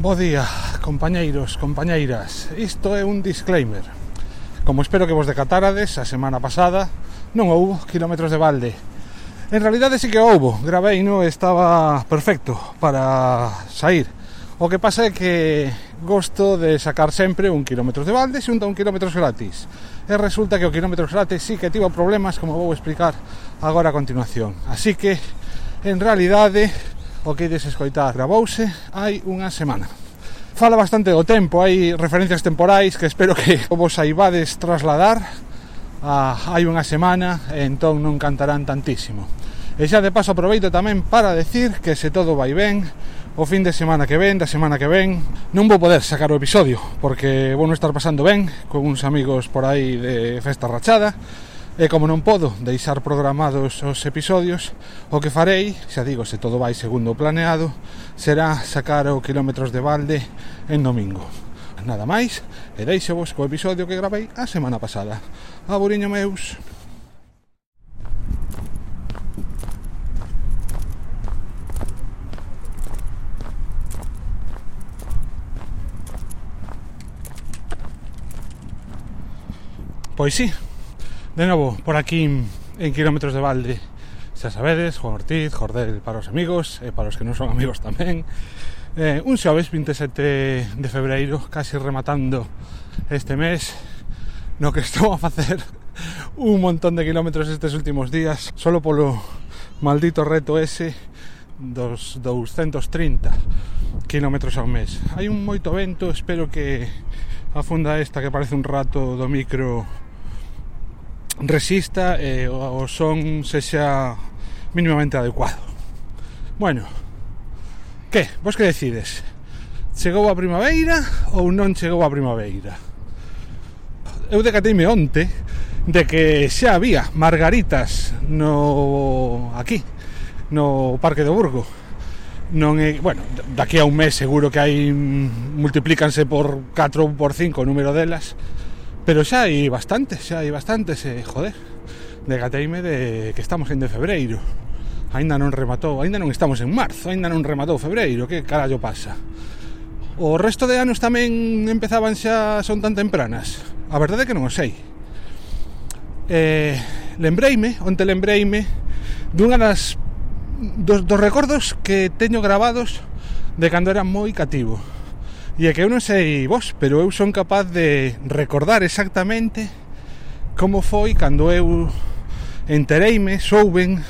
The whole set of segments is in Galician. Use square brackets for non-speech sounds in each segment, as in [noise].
Bo día, compañeiros, compañeiras. Isto é un disclaimer. Como espero que vos decatarades a semana pasada Non houbo kilómetros de balde. En realidade sí que houbo. Gravei no? Estaba perfecto para sair O que pasa é que gosto de sacar sempre un kilómetro de balde xunto a un kilómetro gratis. E resulta que o quilómetro gratis sí que tivo problemas como vou explicar agora a continuación. Así que, en realidade, o que ides escoitar grabouse hai unha semana. Fala bastante do tempo, hai referencias temporais que espero que [laughs] vos saibades trasladar. A hai unha semana e entón non cantarán tantísimo. E xa de paso aproveito tamén para decir que se todo vai ben o fin de semana que ven, da semana que ven non vou poder sacar o episodio porque vou non estar pasando ben con uns amigos por aí de festa rachada. E como non podo deixar programados os episodios, o que farei, xa digo, se todo vai segundo planeado, será sacar o kilómetros de balde en domingo. Nada máis, e deixo vos co episodio que gravei a semana pasada. Aburiño meus! Pois sí, De novo, por aquí en Kilómetros de Balde. Xa sabedes, Juan Ortiz, Jordel para os amigos E para os que non son amigos tamén. Eh, Un xoves 27 de febreiro Casi rematando este mes No que [laughs] estou a facer un montón de kilómetros estes últimos días Solo polo maldito reto ese dos 230 kilómetros ao mes. Hai un moito vento, espero que a funda esta que parece un rato do micro resista eh, e o son sexa mínimamente adecuado. Bueno, que? Vos que decides? Chegou a primavera ou non chegou a primavera? Eu decateime onte de que xa había margaritas no aquí, no Parque do Burgo. Non é, bueno, daqui a un mes seguro que hai mm, multiplícanse por 4 ou por 5 o número delas Pero xa hai bastantes, xa hai bastantes, eh, joder, degateime de que estamos en de febreiro. Ainda non rematou, ainda non estamos en marzo, ainda non rematou febreiro, que carallo pasa? O resto de anos tamén empezaban xa son tan tempranas. A verdade é que non o sei. Eh, lembreime, onte lembreime dunha das dos, dos recordos que teño grabados de cando era moi cativo E é que eu non sei vos, pero eu son capaz de recordar exactamente como foi cando eu entereime, souben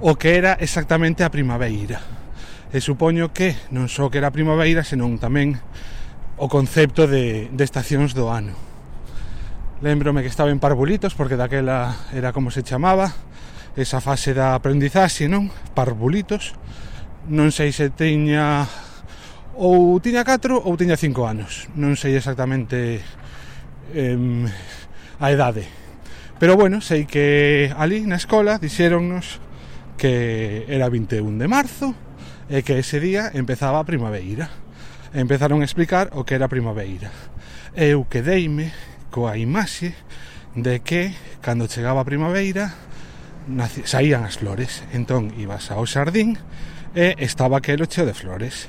o que era exactamente a primavera. E supoño que non só que era a primavera, senón tamén o concepto de, de estacións do ano. Lembrome que estaba en parvulitos, porque daquela era como se chamaba, esa fase da aprendizaxe, non? Parvulitos. Non sei se teña ou tiña 4 ou tiña 5 anos. Non sei exactamente eh, a edade. Pero bueno, sei que ali na escola dixéronnos que era 21 de marzo e que ese día empezaba a primavera. Empezaron a explicar o que era primavera. Eu quedeime coa imaxe de que cando chegaba a primavera saían as flores. Entón ibas ao xardín e estaba aquelo cheo de flores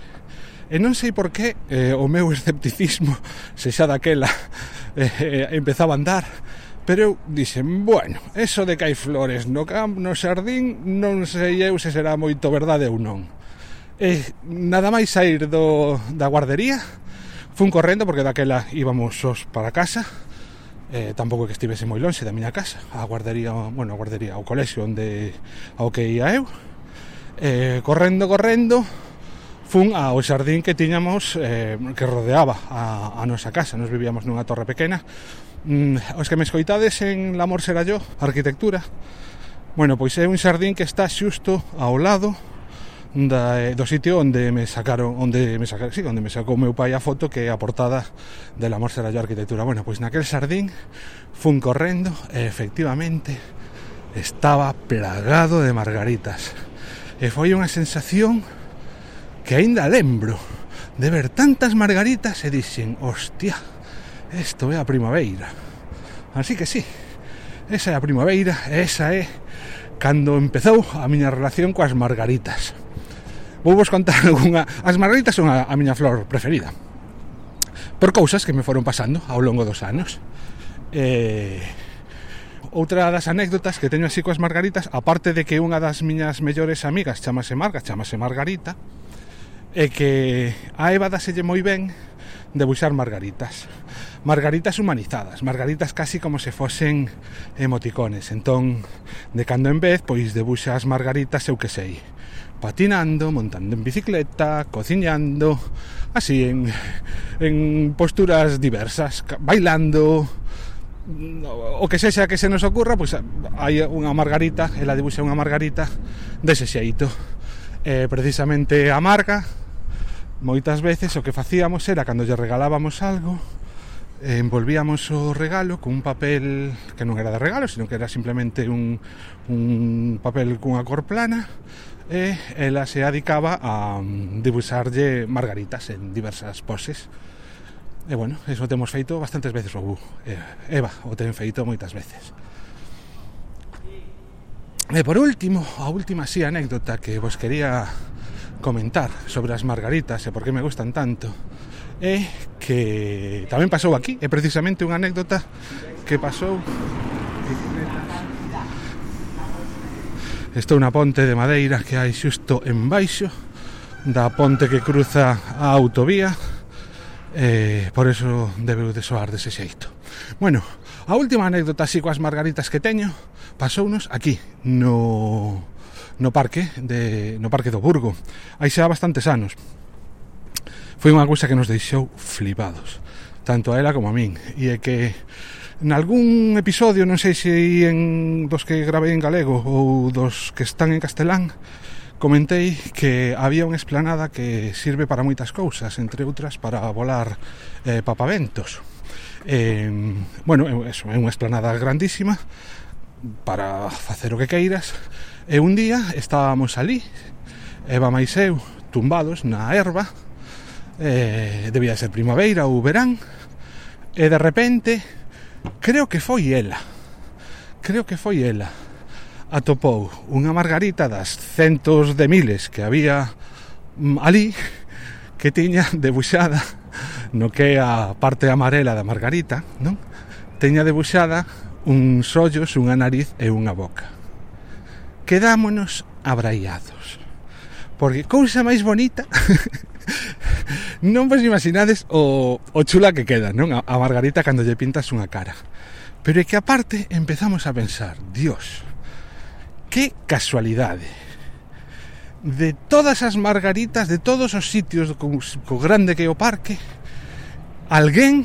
E non sei por que eh, o meu [laughs] escepticismo se xa daquela eh, eh, empezaba a andar Pero eu dixen, bueno, eso de que hai flores no campo, no xardín, non sei eu se será moito verdade ou non. E nada máis sair do, da guardería, fun correndo porque daquela íbamos os para casa, eh, tampouco que estivese moi lonxe da miña casa, a guardería, bueno, a guardería, o colexio onde ao que ia eu. Eh, correndo, correndo, fun ao xardín que tiñamos eh, que rodeaba a, a nosa casa. Nos vivíamos nunha torre pequena. Mm, os que me escoitades en La Morsera yo, arquitectura, bueno, pois é un xardín que está xusto ao lado da, eh, do sitio onde me sacaron onde me sacaron, sí, onde me sacou meu pai a foto que é a portada de La Morsera yo arquitectura. Bueno, pois naquel xardín fun correndo e efectivamente estaba plagado de margaritas. E foi unha sensación que aínda lembro de ver tantas margaritas e dixen, hostia, isto é a primavera. Así que sí, esa é a primavera esa é cando empezou a miña relación coas margaritas. Vou vos contar [laughs] algunha... As margaritas son a, a miña flor preferida. Por cousas que me foron pasando ao longo dos anos. Eh, outra das anécdotas que teño así coas margaritas, aparte de que unha das miñas mellores amigas chamase Marga, chamase Margarita, é que a Eva daselle moi ben debuxar margaritas margaritas humanizadas, margaritas casi como se fosen emoticones. Entón, de cando en vez, pois debuxa as margaritas, eu que sei, patinando, montando en bicicleta, cociñando, así en, en posturas diversas, bailando, o que sexa que se nos ocurra, pois hai unha margarita, ela debuxa unha margarita dese xeito. Eh, precisamente a marca moitas veces o que facíamos era cando lle regalábamos algo eh, envolvíamos o regalo con un papel que non era de regalo, sino que era simplemente un, un papel cunha cor plana e ela se adicaba a mm, dibuixarlle margaritas en diversas poses. E bueno, eso temos feito bastantes veces o Eva o ten feito moitas veces. E por último a última si sí, anécdota que vos quería comentar sobre as margaritas e por que me gustan tanto é que tamén pasou aquí é precisamente unha anécdota que pasou Estou na ponte de Madeira que hai xusto en baixo da ponte que cruza a autovía eh, por eso debeu de soar dese xeito. Bueno, a última anécdota así coas margaritas que teño pasounos aquí no no parque de, no parque do Burgo. Aí xa bastantes anos. Foi unha cousa que nos deixou flipados tanto a ela como a min. E é que en algún episodio, non sei se en dos que gravei en galego ou dos que están en castelán, comentei que había unha esplanada que sirve para moitas cousas, entre outras para volar eh, papaventos. Eh, bueno, eso, é unha esplanada grandísima para facer o que queiras, E un día estábamos ali, Eva máis eu, tumbados na erva, eh, debía ser primavera ou verán, e de repente, creo que foi ela, creo que foi ela, atopou unha margarita das centos de miles que había mm, ali, que tiña debuxada no que é a parte amarela da margarita, non? Teña debuxada uns ollos, unha nariz e unha boca quedámonos abraiados. Porque cousa máis bonita [laughs] Non vos imaginades o, o chula que queda, non? A, a Margarita cando lle pintas unha cara Pero é que aparte empezamos a pensar Dios, que casualidade De todas as margaritas, de todos os sitios co, co grande que é o parque Alguén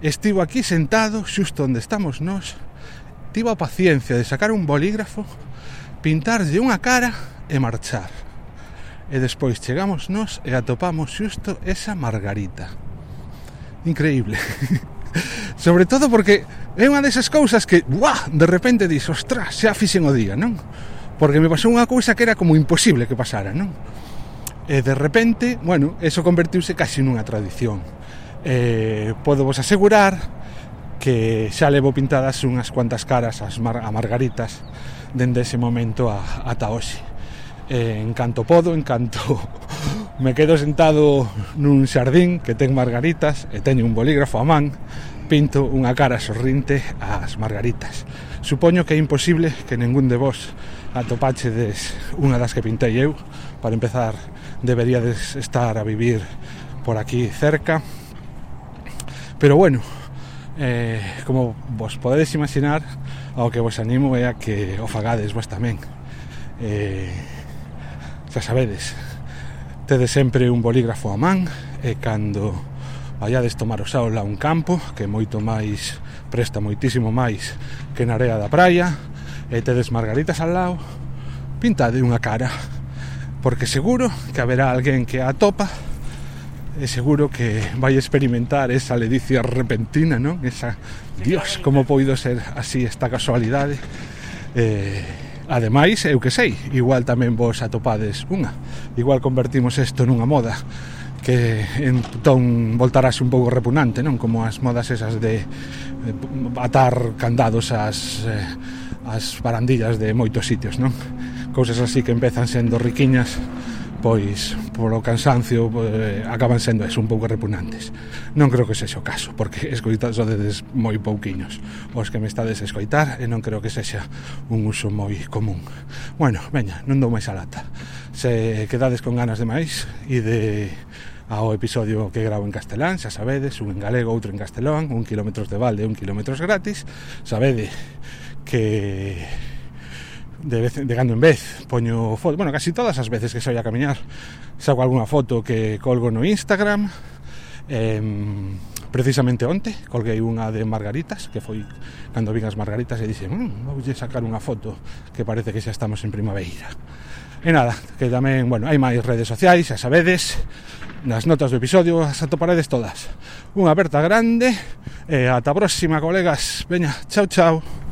estivo aquí sentado, xusto onde estamos nós Tivo a paciencia de sacar un bolígrafo pintarlle unha cara e marchar. E despois chegamos nos e atopamos xusto esa margarita. Increíble. [laughs] Sobre todo porque é unha desas cousas que, buah, de repente dis, ostras, xa fixen o día, non? Porque me pasou unha cousa que era como imposible que pasara, non? E de repente, bueno, eso convertiuse casi nunha tradición. Eh, podo vos asegurar que xa levo pintadas unhas cuantas caras as mar a margaritas dende ese momento a, ata hoxe. Eh, en canto podo, en canto [laughs] me quedo sentado nun xardín que ten margaritas e teño un bolígrafo a man pinto unha cara sorrinte ás margaritas. Supoño que é imposible que ningún de vos atopachedes unha das que pintei eu. Para empezar deberíades estar a vivir por aquí cerca. Pero bueno eh, como vos podedes imaginar ao que vos animo é a que o fagades vos tamén. Eh, xa sabedes tedes sempre un bolígrafo a man e cando vayades tomar o sol a un campo que moito máis presta moitísimo máis que na area da praia e tedes margaritas al lado pintade unha cara porque seguro que haberá alguén que a atopa é seguro que vai experimentar esa ledicia repentina, non? Esa, dios, como poido ser así esta casualidade? Eh, ademais, eu que sei, igual tamén vos atopades unha. Igual convertimos isto nunha moda que entón voltarase un pouco repugnante, non? Como as modas esas de eh, atar candados ás eh, as, as barandillas de moitos sitios, non? Cousas así que empezan sendo riquiñas pois polo cansancio eh, acaban sendo eso, un pouco repugnantes. Non creo que sexa o caso, porque [laughs] escoitas sodedes moi pouquiños os que me estades a escoitar e non creo que sexa un uso moi común. Bueno, veña, non dou máis a lata. Se quedades con ganas de máis e de ao episodio que gravo en castelán, xa sabedes, un en galego, outro en castelán, un quilómetros de balde, un quilómetros gratis, sabede que de, vez, de gando en vez poño foto, bueno, casi todas as veces que saio a camiñar saco algunha foto que colgo no Instagram eh, precisamente onte colguei unha de margaritas que foi cando vin as margaritas e dixen mmm, voulle sacar unha foto que parece que xa estamos en primavera e nada, que tamén, bueno, hai máis redes sociais xa sabedes nas notas do episodio as atoparedes todas. Unha aperta grande e ata a próxima colegas. Veña, chao chao.